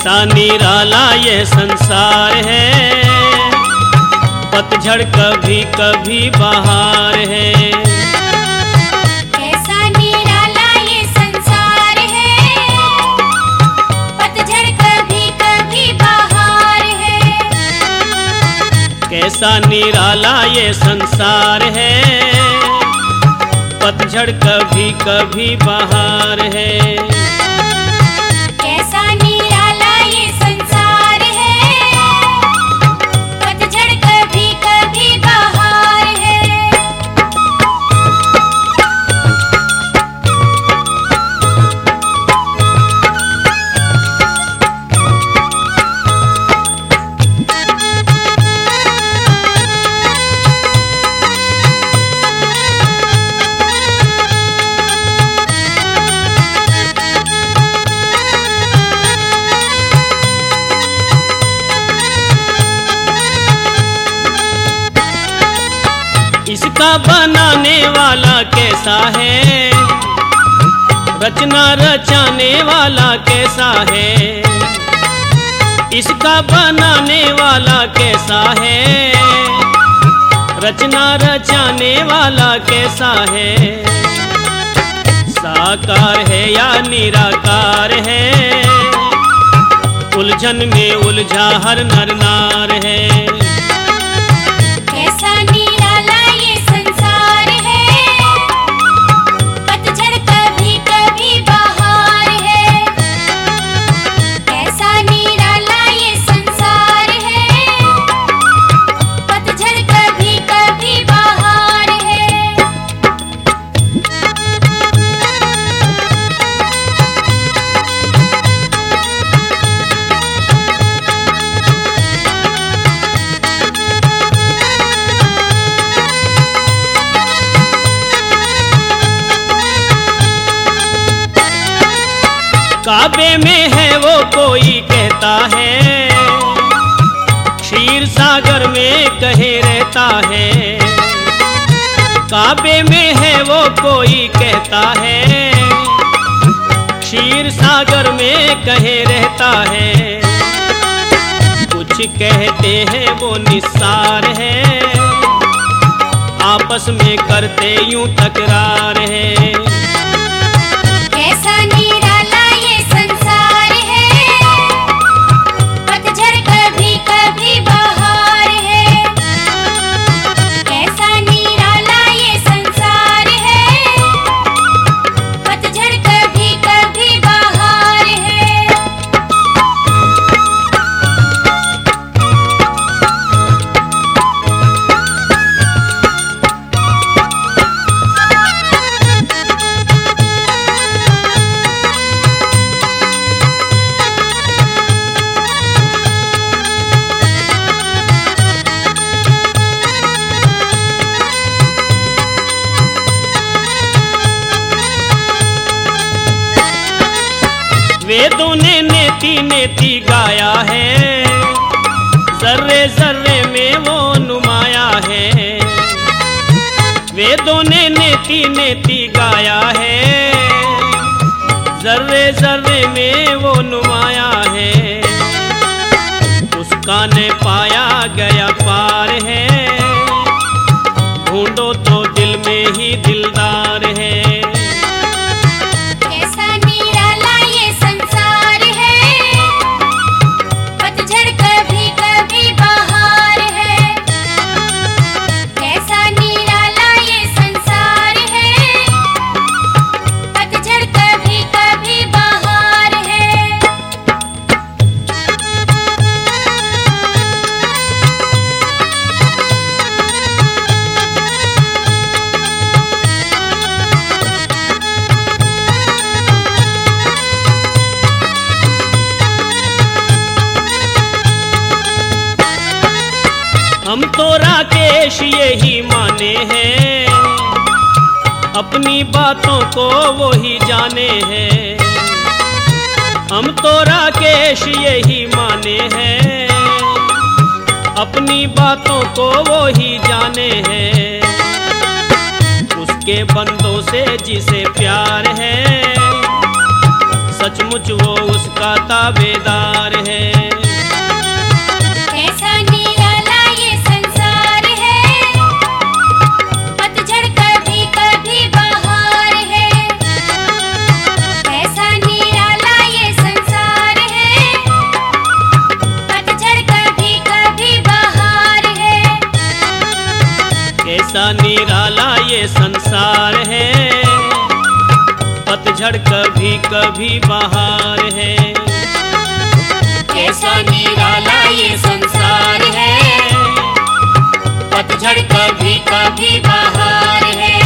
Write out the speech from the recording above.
कैसा निराला ये संसार है। पतझड़ कभी कभी बाहर है। कैसा निराला ये संसार है। पतझड़ कभी कभी बहार है। कैसा निराला ये संसार है। पतझड़ कभी कभी बहार है। इसका बनाने वाला कैसा है? रचना रचाने वाला कैसा है? इसका बनाने वाला कैसा है? रचना रचाने वाला कैसा है? साकार है या निराकार है? उलझन में उलझा हर नर नार है। काबे में है वो कोई कहता है। क्षीर सागर में कहे रहता है। काबे में है वो कोई कहता है। क्षीर सागर में कहे रहता है। कुछ कहते हैं वो निस्सार है। आपस में करते यूँ तकरार है। वेदों ने नेति नेति गाया है। जर्रे जर्रे में वो नुमाया है। वेदों ने नेति नेति गाया है। जर्रे जर्रे में वो नुमाया है। उसका ने पाया गया पार है। ढूंढो तो दिल में ही दिलदार है। हम तो राकेश यही माने हैं। अपनी बातों को वो ही जाने हैं। हम तो राकेश यही माने हैं। अपनी बातों को वो ही जाने हैं। उसके बंदों से जिसे प्यार है, सचमुच वो उसका ताबेदार है। कैसा निराला ये संसार है। पतझड़ कभी कभी बाहर है। कैसा निराला ये संसार है। पतझड़ कभी कभी बाहर है।